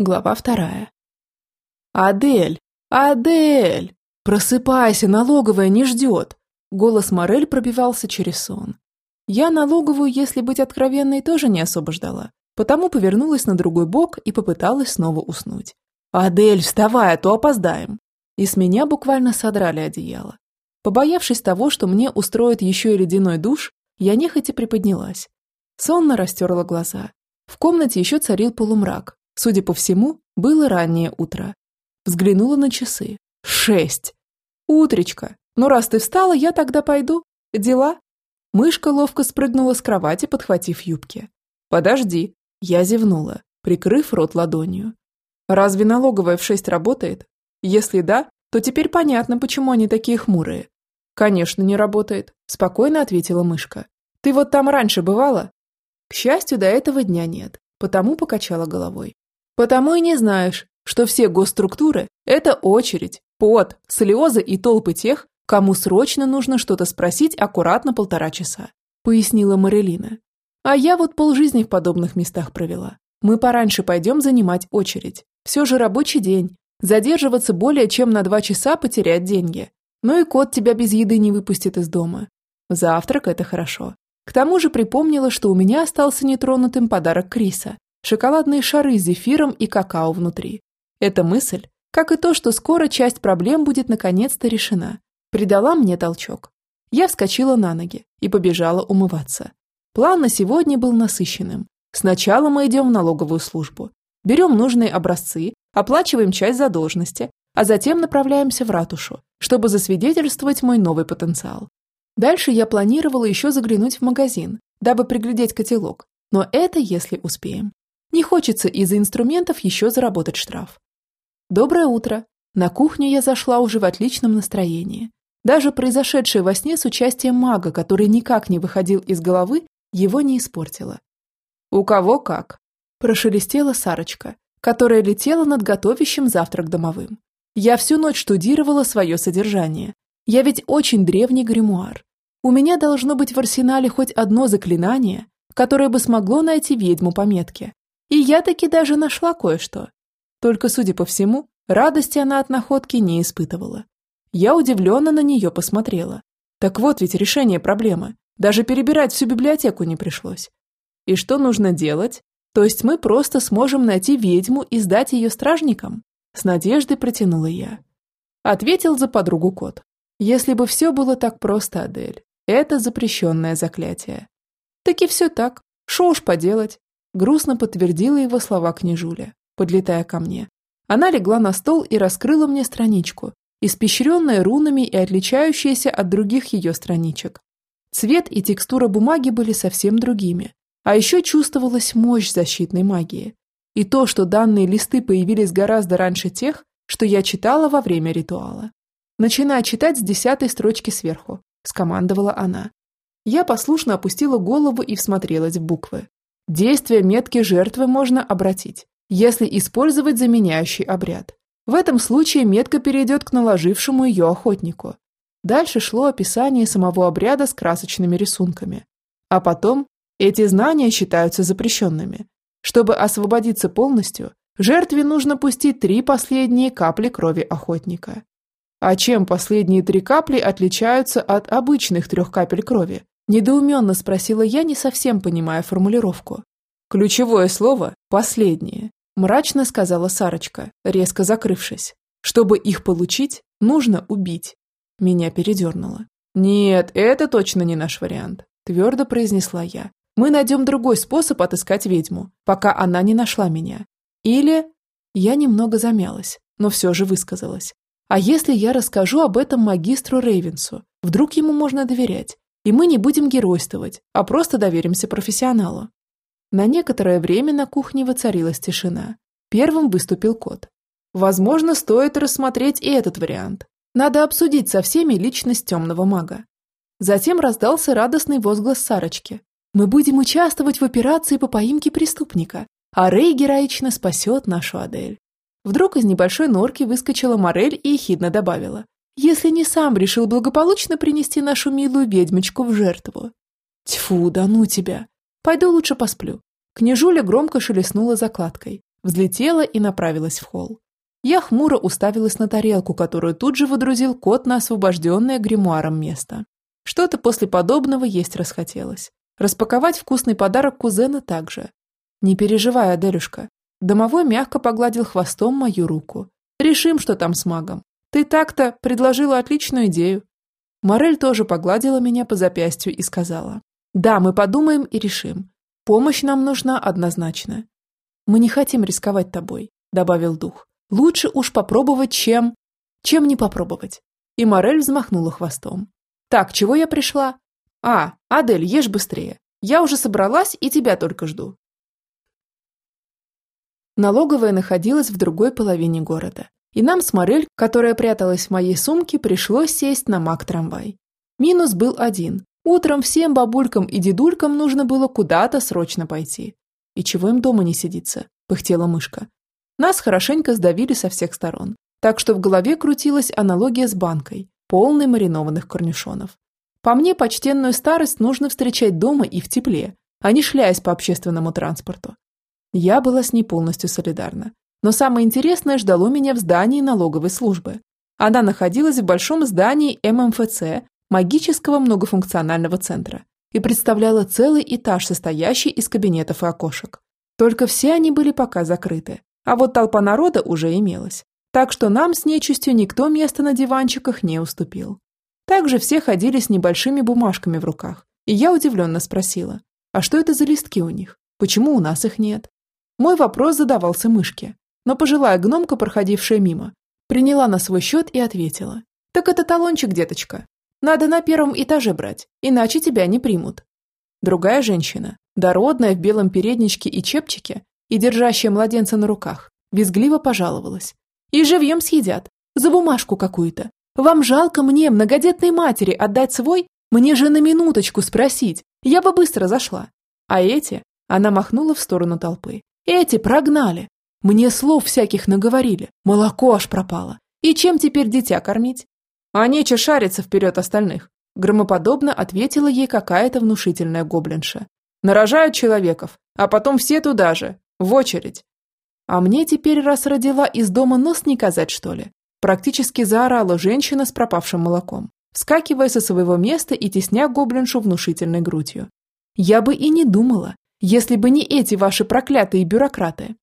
Глава вторая. «Адель! Адель! Просыпайся, налоговая не ждет!» Голос Морель пробивался через сон. Я налоговую, если быть откровенной, тоже не особо ждала, потому повернулась на другой бок и попыталась снова уснуть. «Адель, вставай, а то опоздаем!» И с меня буквально содрали одеяло. Побоявшись того, что мне устроят еще и ледяной душ, я нехотя приподнялась. Сонно растерла глаза. В комнате еще царил полумрак, Судя по всему, было раннее утро. Взглянула на часы. Шесть. Утречка. Ну, раз ты встала, я тогда пойду. Дела? Мышка ловко спрыгнула с кровати, подхватив юбки. Подожди. Я зевнула, прикрыв рот ладонью. Разве налоговая в шесть работает? Если да, то теперь понятно, почему они такие хмурые. Конечно, не работает, спокойно ответила мышка. Ты вот там раньше бывала? К счастью, до этого дня нет, потому покачала головой. Потому и не знаешь, что все госструктуры – это очередь, пот, слезы и толпы тех, кому срочно нужно что-то спросить аккуратно полтора часа», – пояснила Марилина. «А я вот полжизни в подобных местах провела. Мы пораньше пойдем занимать очередь. Все же рабочий день. Задерживаться более чем на два часа потерять деньги. Ну и кот тебя без еды не выпустит из дома. Завтрак – это хорошо. К тому же припомнила, что у меня остался нетронутым подарок Криса шоколадные шары с зефиром и какао внутри. Эта мысль, как и то, что скоро часть проблем будет наконец-то решена, придала мне толчок. Я вскочила на ноги и побежала умываться. План на сегодня был насыщенным. Сначала мы идем в налоговую службу, берем нужные образцы, оплачиваем часть задолженности, а затем направляемся в ратушу, чтобы засвидетельствовать мой новый потенциал. Дальше я планировала еще заглянуть в магазин, дабы приглядеть котелок, но это если успеем. Не хочется из-за инструментов еще заработать штраф. Доброе утро. На кухню я зашла уже в отличном настроении. Даже произошедшее во сне с участием мага, который никак не выходил из головы, его не испортило. «У кого как?» – прошелестела Сарочка, которая летела над готовящим завтрак домовым. «Я всю ночь штудировала свое содержание. Я ведь очень древний гримуар. У меня должно быть в арсенале хоть одно заклинание, которое бы смогло найти ведьму по метке. И я таки даже нашла кое-что. Только, судя по всему, радости она от находки не испытывала. Я удивленно на нее посмотрела. Так вот ведь решение проблемы. Даже перебирать всю библиотеку не пришлось. И что нужно делать? То есть мы просто сможем найти ведьму и сдать ее стражникам? С надеждой протянула я. Ответил за подругу кот. Если бы все было так просто, Адель. Это запрещенное заклятие. Таки все так. Шо уж поделать. Грустно подтвердила его слова княжуля, подлетая ко мне. Она легла на стол и раскрыла мне страничку, испещренная рунами и отличающаяся от других ее страничек. Цвет и текстура бумаги были совсем другими, а еще чувствовалась мощь защитной магии. И то, что данные листы появились гораздо раньше тех, что я читала во время ритуала. «Начинай читать с десятой строчки сверху», – скомандовала она. Я послушно опустила голову и всмотрелась в буквы. Действие метки жертвы можно обратить, если использовать заменяющий обряд. В этом случае метка перейдет к наложившему ее охотнику. Дальше шло описание самого обряда с красочными рисунками. А потом эти знания считаются запрещенными. Чтобы освободиться полностью, жертве нужно пустить три последние капли крови охотника. А чем последние три капли отличаются от обычных трех капель крови? Недоуменно спросила я, не совсем понимая формулировку. Ключевое слово «последнее», мрачно сказала Сарочка, резко закрывшись. Чтобы их получить, нужно убить. Меня передернуло. Нет, это точно не наш вариант, твердо произнесла я. Мы найдем другой способ отыскать ведьму, пока она не нашла меня. Или... Я немного замялась, но все же высказалась. А если я расскажу об этом магистру Рейвенсу? Вдруг ему можно доверять? И мы не будем геройствовать, а просто доверимся профессионалу. На некоторое время на кухне воцарилась тишина. Первым выступил кот. Возможно, стоит рассмотреть и этот вариант. Надо обсудить со всеми личность темного мага. Затем раздался радостный возглас Сарочки. «Мы будем участвовать в операции по поимке преступника, а Рэй героично спасет нашу Адель». Вдруг из небольшой норки выскочила Морель и ехидно добавила если не сам решил благополучно принести нашу милую ведьмочку в жертву. Тьфу, да ну тебя. Пойду лучше посплю. Княжуля громко шелестнула закладкой. взлетела и направилась в холл. Я хмуро уставилась на тарелку, которую тут же выдрузил кот на освобожденное гримуаром место. Что-то после подобного есть расхотелось. Распаковать вкусный подарок кузена также. Не переживай, Аделюшка. Домовой мягко погладил хвостом мою руку. Решим, что там с магом. Ты так-то предложила отличную идею. Морель тоже погладила меня по запястью и сказала. Да, мы подумаем и решим. Помощь нам нужна однозначно. Мы не хотим рисковать тобой, добавил дух. Лучше уж попробовать, чем... Чем не попробовать. И Морель взмахнула хвостом. Так, чего я пришла? А, Адель, ешь быстрее. Я уже собралась и тебя только жду. Налоговая находилась в другой половине города. И нам с Морель, которая пряталась в моей сумке, пришлось сесть на маг-трамвай. Минус был один. Утром всем бабулькам и дедулькам нужно было куда-то срочно пойти. И чего им дома не сидится, пыхтела мышка. Нас хорошенько сдавили со всех сторон. Так что в голове крутилась аналогия с банкой, полной маринованных корнишонов. По мне, почтенную старость нужно встречать дома и в тепле, а не шляясь по общественному транспорту. Я была с ней полностью солидарна. Но самое интересное ждало меня в здании налоговой службы. Она находилась в большом здании ММФЦ, магического многофункционального центра, и представляла целый этаж, состоящий из кабинетов и окошек. Только все они были пока закрыты, а вот толпа народа уже имелась. Так что нам с нечистью никто места на диванчиках не уступил. Также все ходили с небольшими бумажками в руках, и я удивленно спросила, а что это за листки у них? Почему у нас их нет? Мой вопрос задавался мышке, но пожилая гномка, проходившая мимо, приняла на свой счет и ответила. «Так это талончик, деточка. Надо на первом этаже брать, иначе тебя не примут». Другая женщина, дородная в белом передничке и чепчике и держащая младенца на руках, визгливо пожаловалась. «И живьем съедят. За бумажку какую-то. Вам жалко мне, многодетной матери, отдать свой? Мне же на минуточку спросить. Я бы быстро зашла. А эти...» Она махнула в сторону толпы. Эти прогнали. Мне слов всяких наговорили. Молоко аж пропало. И чем теперь дитя кормить? А нече шариться вперед остальных. Громоподобно ответила ей какая-то внушительная гоблинша. Нарожают человеков, а потом все туда же, в очередь. А мне теперь раз родила из дома нос не казать, что ли? Практически заорала женщина с пропавшим молоком, вскакивая со своего места и тесня гоблиншу внушительной грудью. Я бы и не думала, если бы не эти ваши проклятые бюрократы.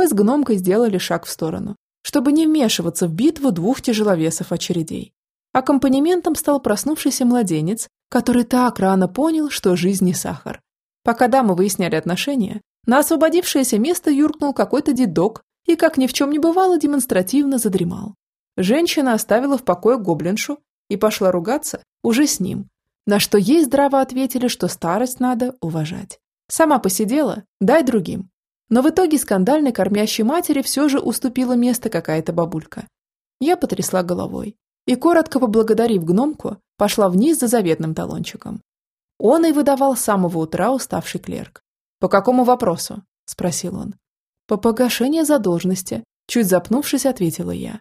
Мы с гномкой сделали шаг в сторону, чтобы не вмешиваться в битву двух тяжеловесов очередей. Аккомпанементом стал проснувшийся младенец, который так рано понял, что жизнь не сахар. Пока дамы выясняли отношения, на освободившееся место юркнул какой-то дедок и, как ни в чем не бывало, демонстративно задремал. Женщина оставила в покое гоблиншу и пошла ругаться уже с ним, на что ей здраво ответили, что старость надо уважать. Сама посидела, дай другим. Но в итоге скандальной кормящей матери все же уступила место какая-то бабулька. Я потрясла головой и, коротко поблагодарив гномку, пошла вниз за заветным талончиком. Он и выдавал с самого утра уставший клерк. «По какому вопросу?» – спросил он. «По погашению задолженности», – чуть запнувшись, ответила я.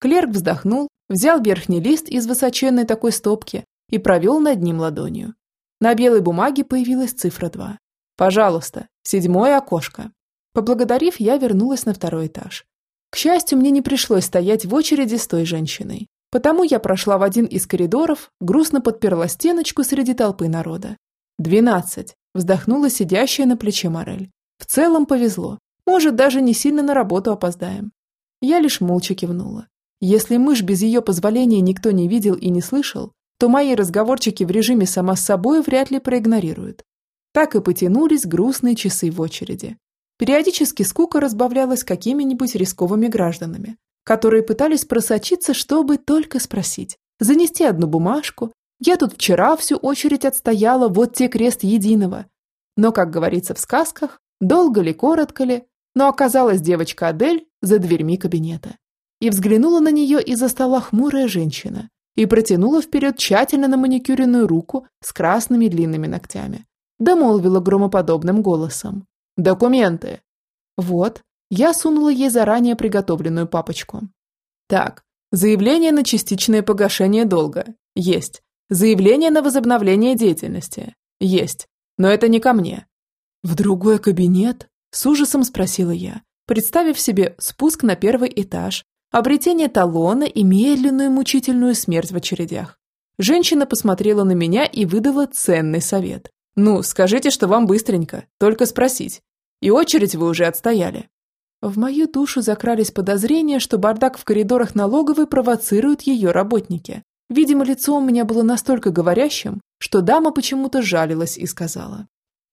Клерк вздохнул, взял верхний лист из высоченной такой стопки и провел над ним ладонью. На белой бумаге появилась цифра 2. Пожалуйста, седьмое окошко. Поблагодарив, я вернулась на второй этаж. К счастью, мне не пришлось стоять в очереди с той женщиной. Потому я прошла в один из коридоров, грустно подперла стеночку среди толпы народа. «Двенадцать», – вздохнула сидящая на плече Морель. «В целом повезло. Может, даже не сильно на работу опоздаем». Я лишь молча кивнула. Если мышь без ее позволения никто не видел и не слышал, то мои разговорчики в режиме сама с собой вряд ли проигнорируют. Так и потянулись грустные часы в очереди. Периодически скука разбавлялась какими-нибудь рисковыми гражданами, которые пытались просочиться, чтобы только спросить. Занести одну бумажку. Я тут вчера всю очередь отстояла, вот те крест единого. Но, как говорится в сказках, долго ли, коротко ли, но оказалась девочка Адель за дверьми кабинета. И взглянула на нее из-за стола хмурая женщина и протянула вперед тщательно на маникюренную руку с красными длинными ногтями домолвила громоподобным голосом. «Документы!» Вот, я сунула ей заранее приготовленную папочку. Так, заявление на частичное погашение долга. Есть. Заявление на возобновление деятельности. Есть. Но это не ко мне. В другой кабинет? С ужасом спросила я, представив себе спуск на первый этаж, обретение талона и медленную мучительную смерть в очередях. Женщина посмотрела на меня и выдала ценный совет. «Ну, скажите, что вам быстренько, только спросить. И очередь вы уже отстояли». В мою душу закрались подозрения, что бардак в коридорах налоговой провоцируют ее работники. Видимо, лицо у меня было настолько говорящим, что дама почему-то жалилась и сказала.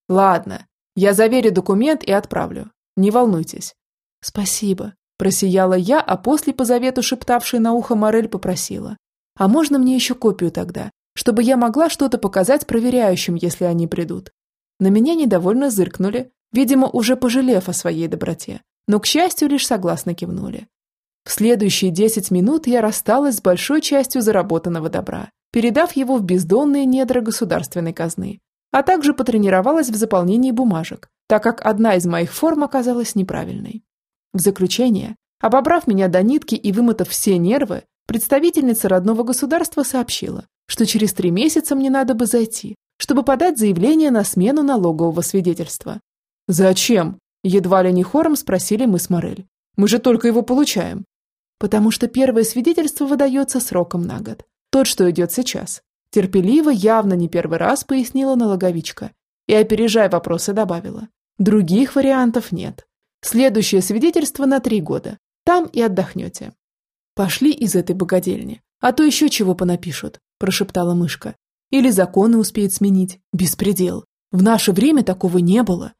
«Ладно, я заверю документ и отправлю. Не волнуйтесь». «Спасибо», – просияла я, а после по завету шептавшей на ухо Морель попросила. «А можно мне еще копию тогда, чтобы я могла что-то показать проверяющим, если они придут?» На меня недовольно зыркнули, видимо, уже пожалев о своей доброте, но, к счастью, лишь согласно кивнули. В следующие десять минут я рассталась с большой частью заработанного добра, передав его в бездонные недра государственной казны, а также потренировалась в заполнении бумажек, так как одна из моих форм оказалась неправильной. В заключение, обобрав меня до нитки и вымотав все нервы, представительница родного государства сообщила, что через три месяца мне надо бы зайти, чтобы подать заявление на смену налогового свидетельства. «Зачем?» – едва ли не хором спросили мы с Морель. «Мы же только его получаем». «Потому что первое свидетельство выдается сроком на год. Тот, что идет сейчас. Терпеливо, явно не первый раз пояснила налоговичка и, опережая вопросы, добавила. Других вариантов нет. Следующее свидетельство на три года. Там и отдохнете. Пошли из этой богадельни, а то еще чего понапишут, прошептала мышка. Или законы успеют сменить. Беспредел. В наше время такого не было.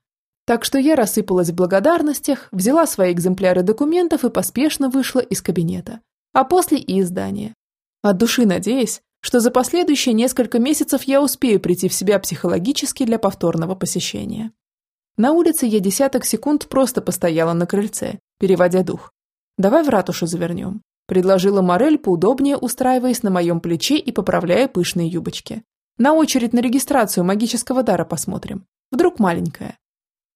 Так что я рассыпалась в благодарностях, взяла свои экземпляры документов и поспешно вышла из кабинета. А после и из здания. От души надеясь, что за последующие несколько месяцев я успею прийти в себя психологически для повторного посещения. На улице я десяток секунд просто постояла на крыльце, переводя дух. «Давай в ратушу завернем», – предложила Морель, поудобнее устраиваясь на моем плече и поправляя пышные юбочки. «На очередь на регистрацию магического дара посмотрим. Вдруг маленькая».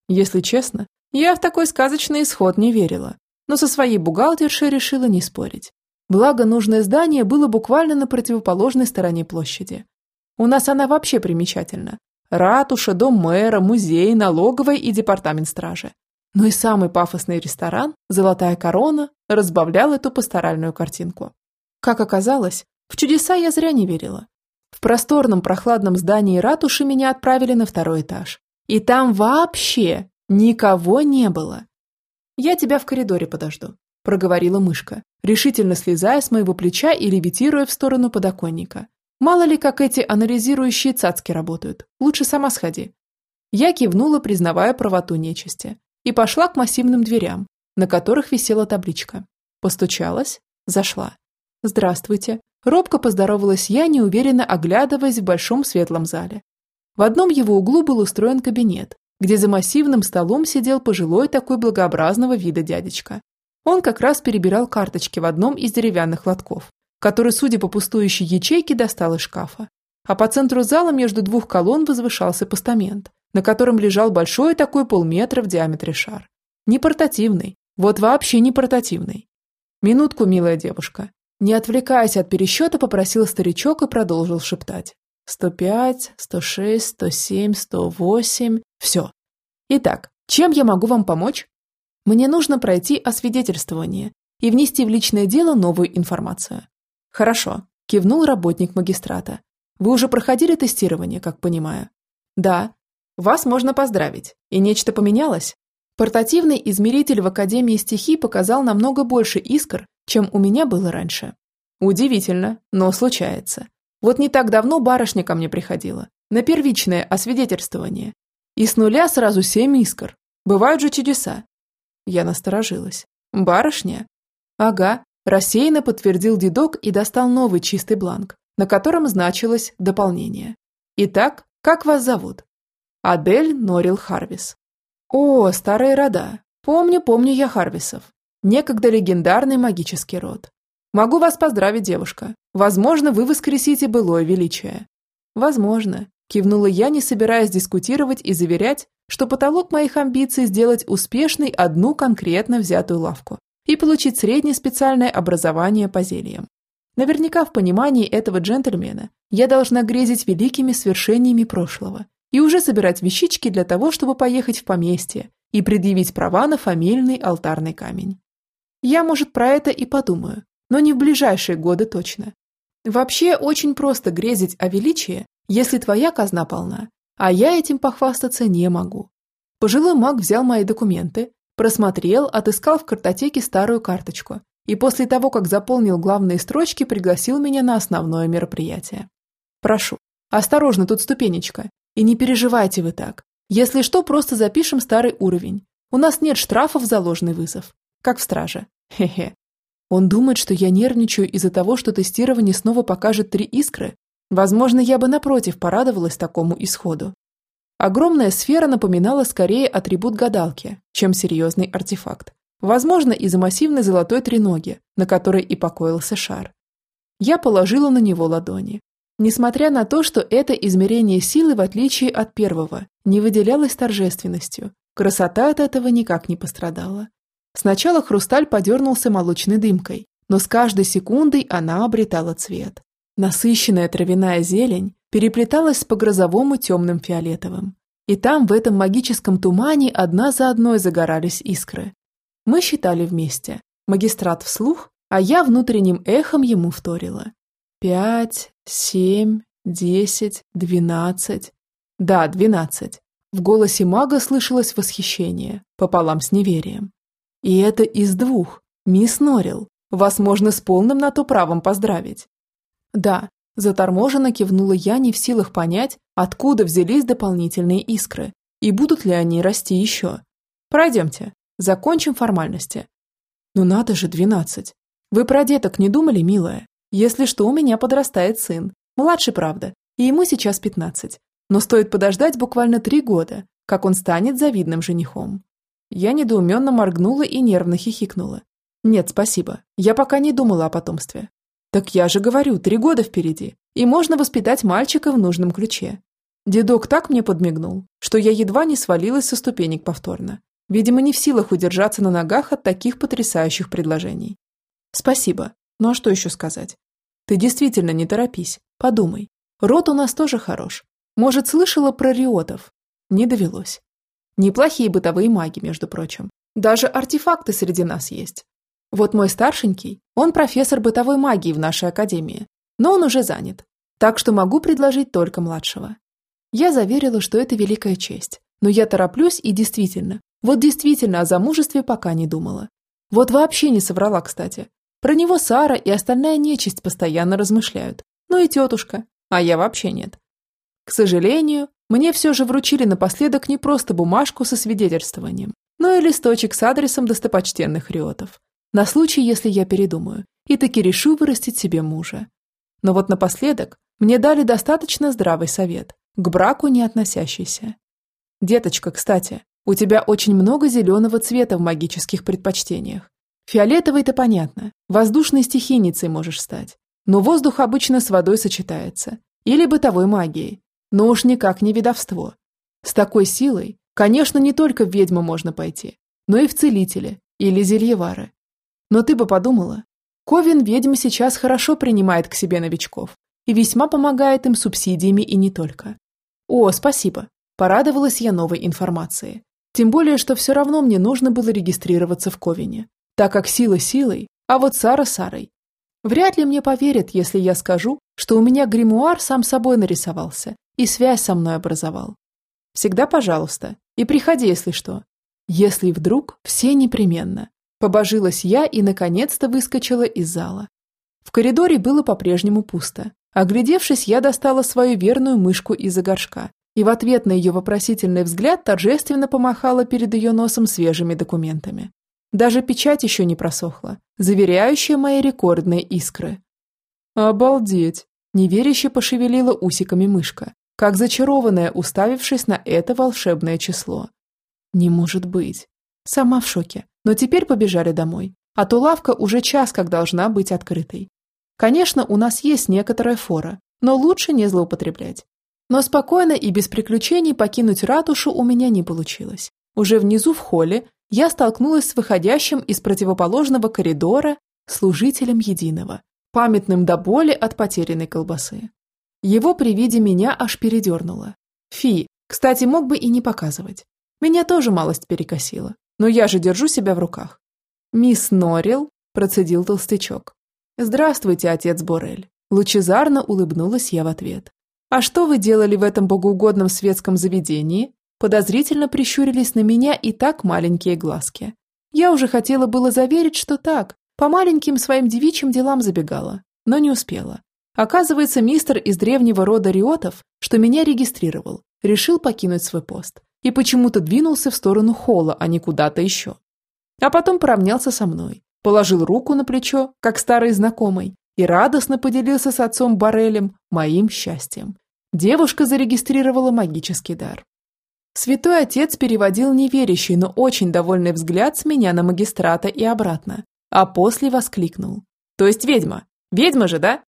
Если честно, я в такой сказочный исход не верила, но со своей бухгалтершей решила не спорить. Благо, нужное здание было буквально на противоположной стороне площади. У нас она вообще примечательна. Ратуша, дом мэра, музей, налоговая и департамент стражи. Но и самый пафосный ресторан «Золотая корона» разбавлял эту пасторальную картинку. Как оказалось, в чудеса я зря не верила. В просторном прохладном здании ратуши меня отправили на второй этаж. И там вообще никого не было. Я тебя в коридоре подожду проговорила мышка, решительно слезая с моего плеча и левитируя в сторону подоконника. Мало ли, как эти анализирующие цацки работают. Лучше сама сходи. Я кивнула, признавая правоту нечисти, и пошла к массивным дверям, на которых висела табличка. Постучалась, зашла. «Здравствуйте». Робко поздоровалась я, неуверенно оглядываясь в большом светлом зале. В одном его углу был устроен кабинет, где за массивным столом сидел пожилой такой благообразного вида дядечка. Он как раз перебирал карточки в одном из деревянных лотков, который, судя по пустующей ячейке, достал из шкафа. А по центру зала между двух колонн возвышался постамент, на котором лежал большой такой полметра в диаметре шар. Не портативный, вот вообще не портативный. Минутку, милая девушка. Не отвлекаясь от пересчета, попросил старичок и продолжил шептать. Сто пять, сто шесть, сто семь, сто восемь. Все. Итак, чем я могу вам помочь? Мне нужно пройти освидетельствование и внести в личное дело новую информацию. Хорошо, кивнул работник магистрата. Вы уже проходили тестирование, как понимаю? Да. Вас можно поздравить. И нечто поменялось? Портативный измеритель в Академии стихий показал намного больше искр, чем у меня было раньше. Удивительно, но случается. Вот не так давно барышня ко мне приходила. На первичное освидетельствование. И с нуля сразу семь искр. Бывают же чудеса. Я насторожилась. «Барышня?» «Ага», – рассеянно подтвердил дедок и достал новый чистый бланк, на котором значилось дополнение. «Итак, как вас зовут?» «Адель Норил Харвис». «О, старые рода. Помню, помню я Харвисов. Некогда легендарный магический род. Могу вас поздравить, девушка. Возможно, вы воскресите былое величие». «Возможно», – кивнула я, не собираясь дискутировать и заверять, что потолок моих амбиций сделать успешной одну конкретно взятую лавку и получить среднее специальное образование по зельям. Наверняка в понимании этого джентльмена я должна грезить великими свершениями прошлого и уже собирать вещички для того, чтобы поехать в поместье и предъявить права на фамильный алтарный камень. Я, может, про это и подумаю, но не в ближайшие годы точно. Вообще, очень просто грезить о величии, если твоя казна полна, а я этим похвастаться не могу. Пожилой маг взял мои документы, просмотрел, отыскал в картотеке старую карточку и после того, как заполнил главные строчки, пригласил меня на основное мероприятие. Прошу, осторожно, тут ступенечка, и не переживайте вы так. Если что, просто запишем старый уровень. У нас нет штрафов за ложный вызов. Как в страже. Хе-хе. Он думает, что я нервничаю из-за того, что тестирование снова покажет три искры. Возможно, я бы напротив порадовалась такому исходу. Огромная сфера напоминала скорее атрибут гадалки, чем серьезный артефакт. Возможно, из-за массивной золотой треноги, на которой и покоился шар. Я положила на него ладони. Несмотря на то, что это измерение силы, в отличие от первого, не выделялось торжественностью, красота от этого никак не пострадала. Сначала хрусталь подернулся молочной дымкой, но с каждой секундой она обретала цвет. Насыщенная травяная зелень переплеталась с по-грозовому темным фиолетовым. И там, в этом магическом тумане, одна за одной загорались искры. Мы считали вместе. Магистрат вслух, а я внутренним эхом ему вторила. Пять, семь, десять, двенадцать. Да, двенадцать. В голосе мага слышалось восхищение, пополам с неверием. И это из двух. Мисс Норрил. Вас можно с полным на то правом поздравить. Да, заторможенно кивнула я, не в силах понять, откуда взялись дополнительные искры и будут ли они расти еще. Пройдемте, закончим формальности. Ну надо же, двенадцать. Вы про деток не думали, милая? Если что, у меня подрастает сын. Младший, правда, и ему сейчас пятнадцать. Но стоит подождать буквально три года, как он станет завидным женихом. Я недоуменно моргнула и нервно хихикнула. Нет, спасибо. Я пока не думала о потомстве. Так я же говорю, три года впереди. И можно воспитать мальчика в нужном ключе. Дедок так мне подмигнул, что я едва не свалилась со ступенек повторно. Видимо, не в силах удержаться на ногах от таких потрясающих предложений. Спасибо. Ну а что еще сказать? Ты действительно не торопись. Подумай. Род у нас тоже хорош. Может, слышала про риотов? Не довелось. Неплохие бытовые маги, между прочим. Даже артефакты среди нас есть. Вот мой старшенький, он профессор бытовой магии в нашей академии, но он уже занят, так что могу предложить только младшего. Я заверила, что это великая честь, но я тороплюсь и действительно, вот действительно о замужестве пока не думала. Вот вообще не соврала, кстати. Про него Сара и остальная нечисть постоянно размышляют. Ну и тетушка, а я вообще нет. К сожалению, мне все же вручили напоследок не просто бумажку со свидетельствованием, но и листочек с адресом достопочтенных риотов. На случай, если я передумаю, и таки решу вырастить себе мужа. Но вот напоследок мне дали достаточно здравый совет, к браку не относящийся. Деточка, кстати, у тебя очень много зеленого цвета в магических предпочтениях. Фиолетовый-то понятно, воздушной стихийницей можешь стать. Но воздух обычно с водой сочетается. Или бытовой магией но уж никак не ведовство. С такой силой, конечно, не только в ведьму можно пойти, но и в целители или зельевары. Но ты бы подумала, Ковен ведьм сейчас хорошо принимает к себе новичков и весьма помогает им субсидиями и не только. О, спасибо, порадовалась я новой информации. Тем более, что все равно мне нужно было регистрироваться в Ковине, так как сила силой, а вот Сара Сарой. Вряд ли мне поверят, если я скажу, что у меня гримуар сам собой нарисовался, и связь со мной образовал. Всегда пожалуйста, и приходи, если что. Если вдруг, все непременно. Побожилась я и, наконец-то, выскочила из зала. В коридоре было по-прежнему пусто. Оглядевшись, я достала свою верную мышку из-за горшка и в ответ на ее вопросительный взгляд торжественно помахала перед ее носом свежими документами. Даже печать еще не просохла, заверяющая мои рекордные искры. «Обалдеть!» – неверяще пошевелила усиками мышка, как зачарованная, уставившись на это волшебное число. Не может быть. Сама в шоке. Но теперь побежали домой. А то лавка уже час как должна быть открытой. Конечно, у нас есть некоторая фора, но лучше не злоупотреблять. Но спокойно и без приключений покинуть ратушу у меня не получилось. Уже внизу в холле я столкнулась с выходящим из противоположного коридора служителем единого, памятным до боли от потерянной колбасы. Его при виде меня аж передернуло. Фи, кстати, мог бы и не показывать. Меня тоже малость перекосило, но я же держу себя в руках. «Мисс Норрил?» – процедил толстячок. «Здравствуйте, отец Борель». Лучезарно улыбнулась я в ответ. «А что вы делали в этом богоугодном светском заведении?» Подозрительно прищурились на меня и так маленькие глазки. Я уже хотела было заверить, что так, по маленьким своим девичьим делам забегала, но не успела. Оказывается, мистер из древнего рода риотов, что меня регистрировал, решил покинуть свой пост и почему-то двинулся в сторону холла, а не куда-то еще. А потом поравнялся со мной, положил руку на плечо, как старый знакомый, и радостно поделился с отцом Барелем моим счастьем. Девушка зарегистрировала магический дар. Святой отец переводил неверящий, но очень довольный взгляд с меня на магистрата и обратно, а после воскликнул. «То есть ведьма? Ведьма же, да?»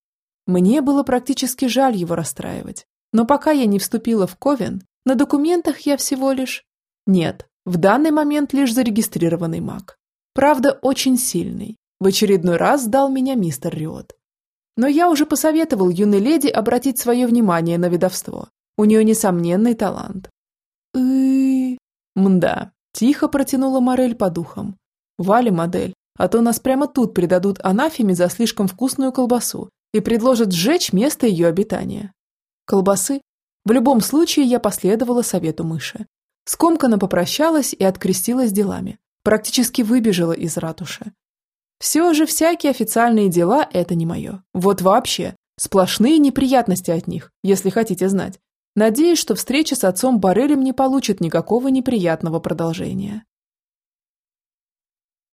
Мне было практически жаль его расстраивать, но пока я не вступила в Ковен, на документах я всего лишь... Нет, в данный момент лишь зарегистрированный маг. Правда, очень сильный. В очередной раз сдал меня мистер Риот. Но я уже посоветовал юной леди обратить свое внимание на ведовство. У нее несомненный талант. И Мда, тихо протянула Морель по духам. Вали модель, а то нас прямо тут предадут анафеме за слишком вкусную колбасу и предложат сжечь место ее обитания. Колбасы? В любом случае я последовала совету мыши. Скомканно попрощалась и открестилась делами. Практически выбежала из ратуши. Все же всякие официальные дела – это не мое. Вот вообще. Сплошные неприятности от них, если хотите знать. Надеюсь, что встреча с отцом Барелем не получит никакого неприятного продолжения.